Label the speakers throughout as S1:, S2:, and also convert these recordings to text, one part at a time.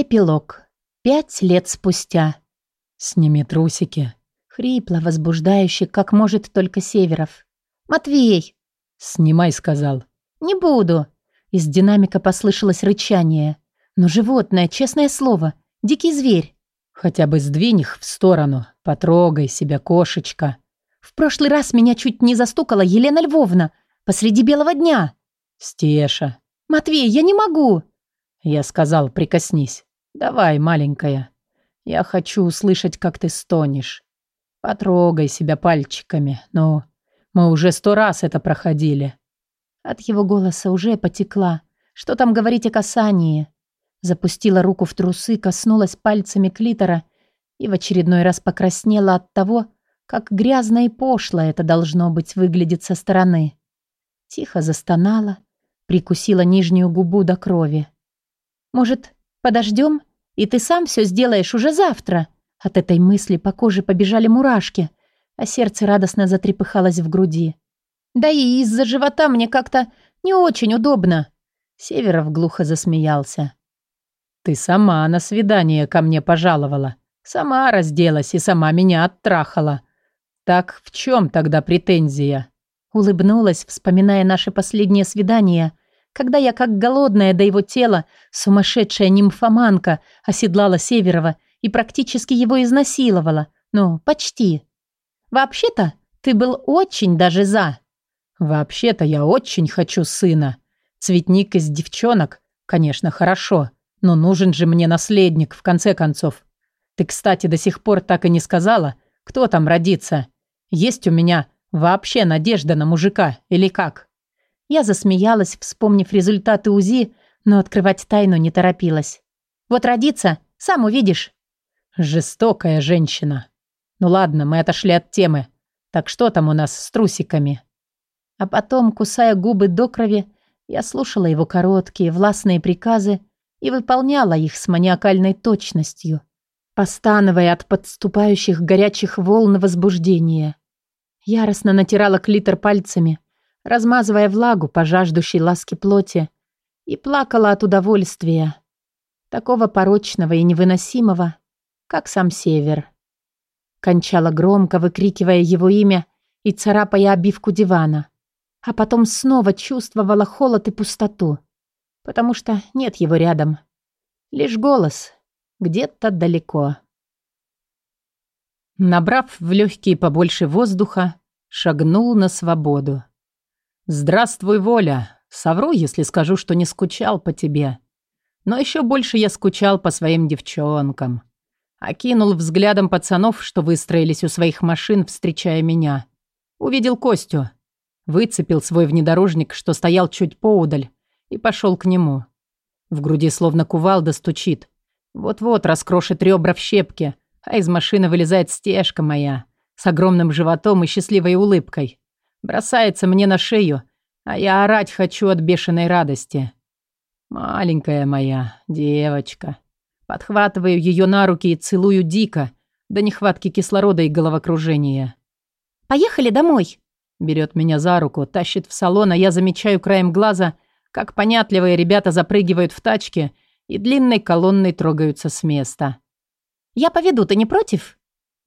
S1: Эпилог. Пять лет спустя.
S2: «Сними трусики».
S1: Хрипло, возбуждающе, как может только Северов. «Матвей!»
S2: «Снимай», — сказал.
S1: «Не буду». Из динамика послышалось рычание. Но животное, честное слово, дикий зверь.
S2: «Хотя бы сдвинь их в сторону. Потрогай себя, кошечка».
S1: В прошлый раз меня чуть не застукала Елена Львовна посреди белого дня.
S2: «Стеша».
S1: «Матвей, я не могу!»
S2: Я сказал, прикоснись. «Давай, маленькая. Я хочу услышать, как ты стонешь. Потрогай себя пальчиками. Ну, мы уже сто раз это проходили».
S1: От его голоса уже потекла. Что там говорить о касании? Запустила руку в трусы, коснулась пальцами клитора и в очередной раз покраснела от того, как грязно и пошло это должно быть выглядит со стороны. Тихо застонала, прикусила нижнюю губу до крови. «Может, подождем?» И ты сам все сделаешь уже завтра. От этой мысли по коже побежали мурашки, а сердце радостно затрепыхалось в груди. Да и из-за живота мне как-то не очень удобно. Северов глухо засмеялся.
S2: Ты сама на свидание ко мне пожаловала. Сама разделась и сама меня оттрахала. Так в чем тогда претензия?
S1: Улыбнулась, вспоминая наше последнее свидание, когда я, как голодная до его тела, сумасшедшая нимфоманка, оседлала Северова и практически его изнасиловала. Ну, почти. Вообще-то, ты был очень даже за.
S2: Вообще-то я очень хочу сына. Цветник из девчонок, конечно, хорошо, но нужен же мне наследник, в конце концов. Ты, кстати, до сих пор так и не сказала, кто там родится. Есть у меня вообще надежда на мужика или как?
S1: Я засмеялась, вспомнив результаты УЗИ, но открывать тайну не торопилась. «Вот родиться, сам увидишь».
S2: «Жестокая женщина. Ну ладно, мы отошли от темы. Так что там у нас с трусиками?»
S1: А потом, кусая губы до крови, я слушала его короткие, властные приказы и выполняла их с маниакальной точностью, постановая от подступающих горячих волн возбуждения. Яростно натирала клитор пальцами, размазывая влагу по жаждущей ласки плоти, и плакала от удовольствия, такого порочного и невыносимого, как сам Север. Кончала громко, выкрикивая его имя и царапая обивку дивана, а потом снова чувствовала холод и пустоту, потому что нет его рядом. Лишь голос где-то далеко.
S2: Набрав в легкие побольше воздуха, шагнул на свободу. «Здравствуй, Воля. Совру, если скажу, что не скучал по тебе. Но еще больше я скучал по своим девчонкам». Окинул взглядом пацанов, что выстроились у своих машин, встречая меня. Увидел Костю. Выцепил свой внедорожник, что стоял чуть поудаль, и пошел к нему. В груди словно кувалда стучит. Вот-вот раскрошит ребра в щепки, а из машины вылезает стежка моя с огромным животом и счастливой улыбкой. Бросается мне на шею, а я орать хочу от бешеной радости. Маленькая моя девочка. Подхватываю ее на руки и целую дико, до нехватки кислорода и головокружения.
S1: «Поехали домой!»
S2: Берет меня за руку, тащит в салон, а я замечаю краем глаза, как понятливые ребята запрыгивают в тачки и длинной колонной трогаются с места.
S1: «Я поведу, ты не против?»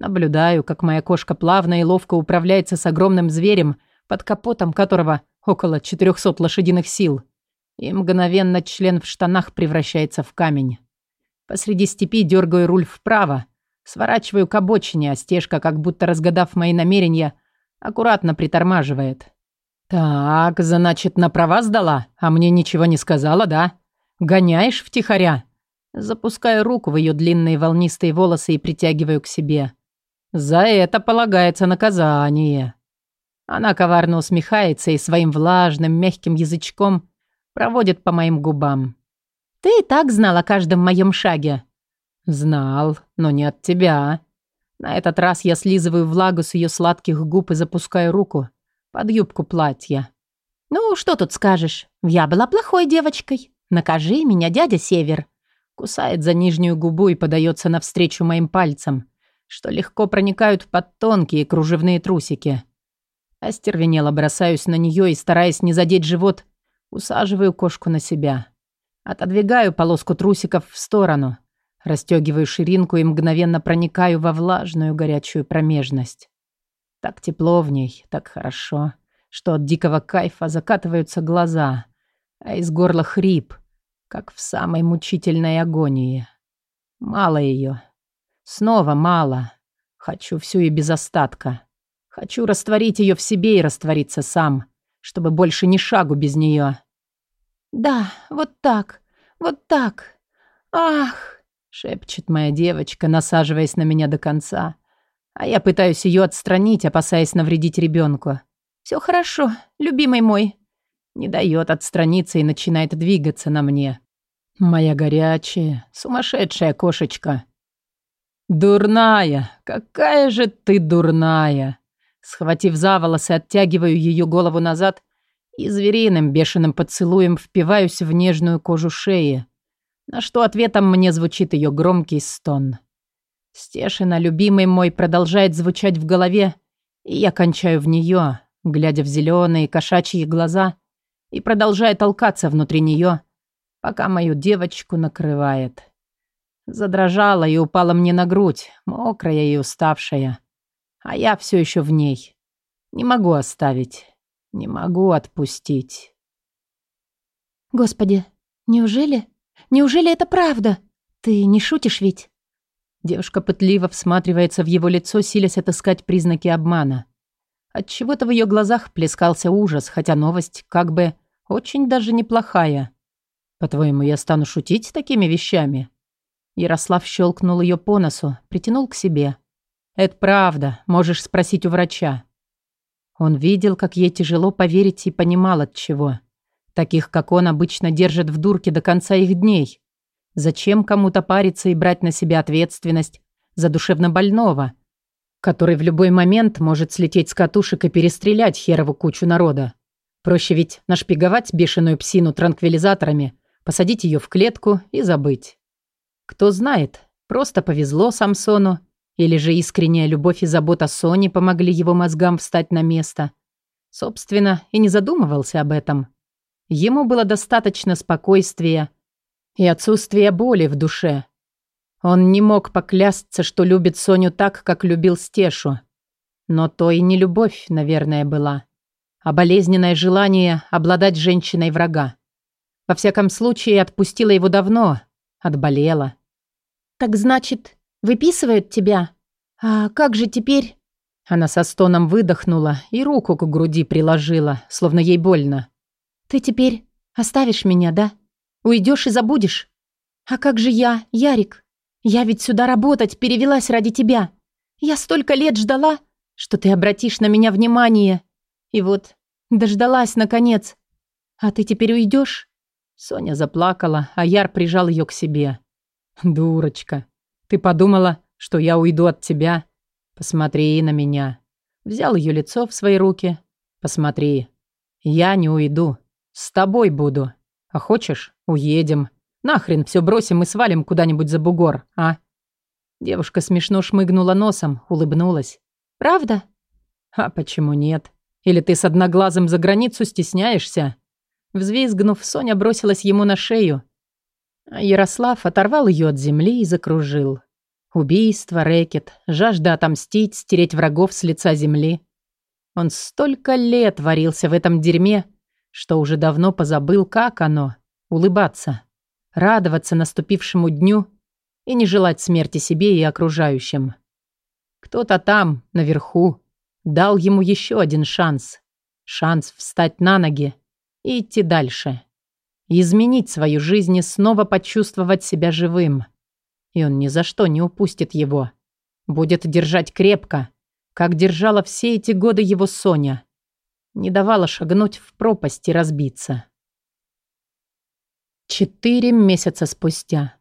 S2: Наблюдаю, как моя кошка плавно и ловко управляется с огромным зверем, под капотом которого около 400 лошадиных сил. И мгновенно член в штанах превращается в камень. Посреди степи дергаю руль вправо, сворачиваю к обочине, а стежка, как будто разгадав мои намерения, аккуратно притормаживает. «Так, значит, на права сдала, а мне ничего не сказала, да? Гоняешь втихаря?» Запускаю руку в ее длинные волнистые волосы и притягиваю к себе. За это полагается наказание. Она коварно усмехается и своим влажным, мягким язычком проводит по моим губам.
S1: «Ты и так знал о каждом моем шаге».
S2: «Знал, но не от тебя». На этот раз я слизываю влагу с ее сладких губ и запускаю руку под юбку платья.
S1: «Ну, что тут скажешь? Я была плохой девочкой. Накажи меня, дядя Север».
S2: Кусает за нижнюю губу и подается навстречу моим пальцам что легко проникают под тонкие кружевные трусики. Остервенело бросаюсь на нее и, стараясь не задеть живот, усаживаю кошку на себя. Отодвигаю полоску трусиков в сторону, расстегиваю ширинку и мгновенно проникаю во влажную горячую промежность. Так тепло в ней, так хорошо, что от дикого кайфа закатываются глаза, а из горла хрип, как в самой мучительной агонии. Мало ее. Снова мало. Хочу всю и без остатка. Хочу растворить ее в себе и раствориться сам, чтобы больше ни шагу без нее.
S1: «Да, вот так, вот так. Ах!»
S2: — шепчет моя девочка, насаживаясь на меня до конца. А я пытаюсь ее отстранить, опасаясь навредить ребенку.
S1: «Все хорошо, любимый мой».
S2: Не дает отстраниться и начинает двигаться на мне. Моя горячая, сумасшедшая кошечка. «Дурная! Какая же ты дурная!» Схватив за волосы, оттягиваю ее голову назад и звериным бешеным поцелуем впиваюсь в нежную кожу шеи, на что ответом мне звучит ее громкий стон. Стешина, любимый мой, продолжает звучать в голове, и я кончаю в нее, глядя в зеленые кошачьи глаза, и продолжаю толкаться внутри нее, пока мою девочку накрывает. Задрожала и упала мне на грудь, мокрая и уставшая. А я все еще в ней. Не могу оставить. Не могу отпустить.
S1: Господи, неужели? Неужели это правда? Ты не шутишь ведь?
S2: Девушка пытливо всматривается в его лицо, силясь отыскать признаки обмана. Отчего-то в ее глазах плескался ужас, хотя новость как бы очень даже неплохая. По-твоему, я стану шутить такими вещами? Ярослав щелкнул ее по носу, притянул к себе. Это правда, можешь спросить у врача. Он видел, как ей тяжело поверить и понимал от чего. Таких, как он, обычно держат в дурке до конца их дней. Зачем кому-то париться и брать на себя ответственность за душевно больного, который в любой момент может слететь с катушек и перестрелять херову кучу народа? Проще ведь нашпиговать бешеную псину транквилизаторами, посадить ее в клетку и забыть. Кто знает, просто повезло Самсону, или же искренняя любовь и забота Сони помогли его мозгам встать на место. Собственно, и не задумывался об этом. Ему было достаточно спокойствия и отсутствия боли в душе. Он не мог поклясться, что любит Соню так, как любил Стешу. Но то и не любовь, наверное, была, а болезненное желание обладать женщиной врага. Во всяком случае, отпустила его давно, отболела.
S1: «Так значит, Выписывают тебя? А как же теперь?»
S2: Она со стоном выдохнула и руку к груди приложила, словно ей больно.
S1: «Ты теперь оставишь меня, да? Уйдешь и забудешь? А как же я, Ярик? Я ведь сюда работать перевелась ради тебя. Я столько лет ждала, что ты обратишь на меня внимание. И вот дождалась, наконец. А ты теперь уйдешь?
S2: Соня заплакала, а Яр прижал ее к себе. «Дурочка, ты подумала, что я уйду от тебя? Посмотри на меня. Взял ее лицо в свои руки. Посмотри. Я не уйду. С тобой буду. А хочешь, уедем. Нахрен все бросим и свалим куда-нибудь за бугор, а? Девушка смешно шмыгнула носом, улыбнулась.
S1: Правда?
S2: А почему нет? Или ты с одноглазым за границу стесняешься? Взвизгнув, Соня бросилась ему на шею, Ярослав оторвал ее от земли и закружил. Убийство, рэкет, жажда отомстить, стереть врагов с лица земли. Он столько лет варился в этом дерьме, что уже давно позабыл, как оно — улыбаться, радоваться наступившему дню и не желать смерти себе и окружающим. Кто-то там, наверху, дал ему еще один шанс. Шанс встать на ноги и идти дальше изменить свою жизнь и снова почувствовать себя живым. И он ни за что не упустит его. Будет держать крепко, как держала все эти годы его Соня. Не давала шагнуть в пропасть и разбиться. Четыре месяца спустя.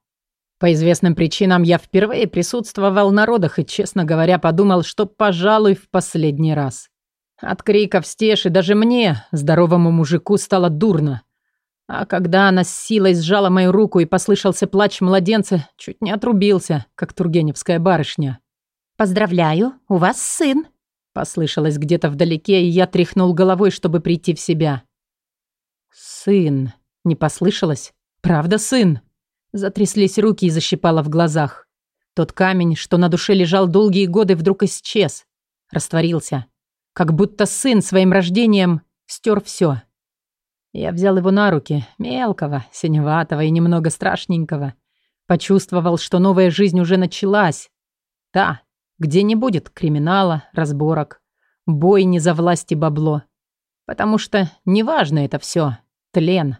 S2: По известным причинам я впервые присутствовал на родах и, честно говоря, подумал, что, пожалуй, в последний раз. От криков стеши даже мне, здоровому мужику, стало дурно. А когда она с силой сжала мою руку и послышался плач младенца, чуть не отрубился, как тургеневская барышня.
S1: «Поздравляю, у вас сын!»
S2: Послышалось где-то вдалеке, и я тряхнул головой, чтобы прийти в себя. «Сын!» — не послышалось. Правда, сын?» Затряслись руки и защипало в глазах. Тот камень, что на душе лежал долгие годы, вдруг исчез. Растворился. Как будто сын своим рождением стер все. Я взял его на руки, мелкого, синеватого и немного страшненького. Почувствовал, что новая жизнь уже началась. Та, где не будет криминала, разборок, бойни за власть и бабло. Потому что неважно это все, тлен.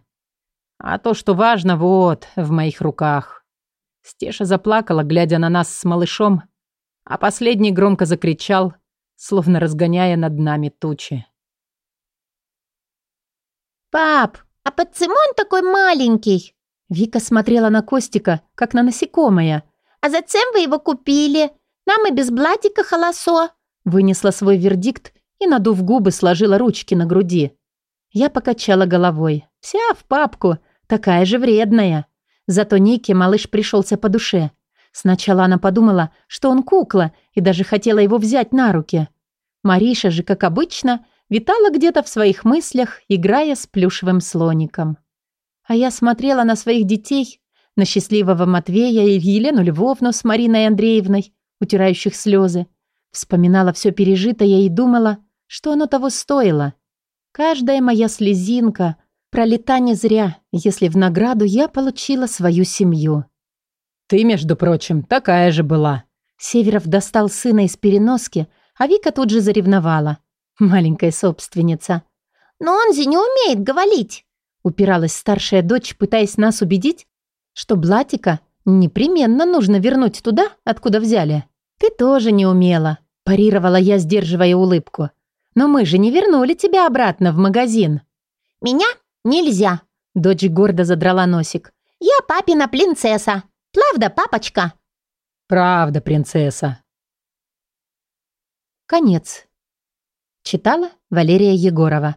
S2: А то, что важно, вот, в моих руках. Стеша заплакала, глядя на нас с малышом, а последний громко закричал, словно разгоняя над нами тучи.
S1: «Пап, а почему он такой маленький?» Вика смотрела на Костика, как на насекомое. «А зачем вы его купили? Нам и без блатика холосо!» Вынесла свой вердикт и, надув губы, сложила ручки на груди. Я покачала головой. Вся в папку, такая же вредная. Зато Нике малыш пришелся по душе. Сначала она подумала, что он кукла, и даже хотела его взять на руки. Мариша же, как обычно, витала где-то в своих мыслях, играя с плюшевым слоником. А я смотрела на своих детей, на счастливого Матвея и Елену Львовну с Мариной Андреевной, утирающих слезы. Вспоминала все пережитое и думала, что оно того стоило. Каждая моя слезинка пролета не зря, если в награду я получила свою семью.
S2: «Ты, между прочим, такая же была».
S1: Северов достал сына из переноски, а Вика тут же заревновала. Маленькая собственница. «Но он же не умеет говорить!» Упиралась старшая дочь, пытаясь нас убедить, что Блатика непременно нужно вернуть туда, откуда взяли. «Ты тоже не умела», – парировала я, сдерживая улыбку. «Но мы же не вернули тебя обратно в магазин». «Меня нельзя», – дочь гордо задрала носик. «Я папина принцесса. Правда, папочка?»
S2: «Правда, принцесса».
S1: Конец. Читала Валерия Егорова.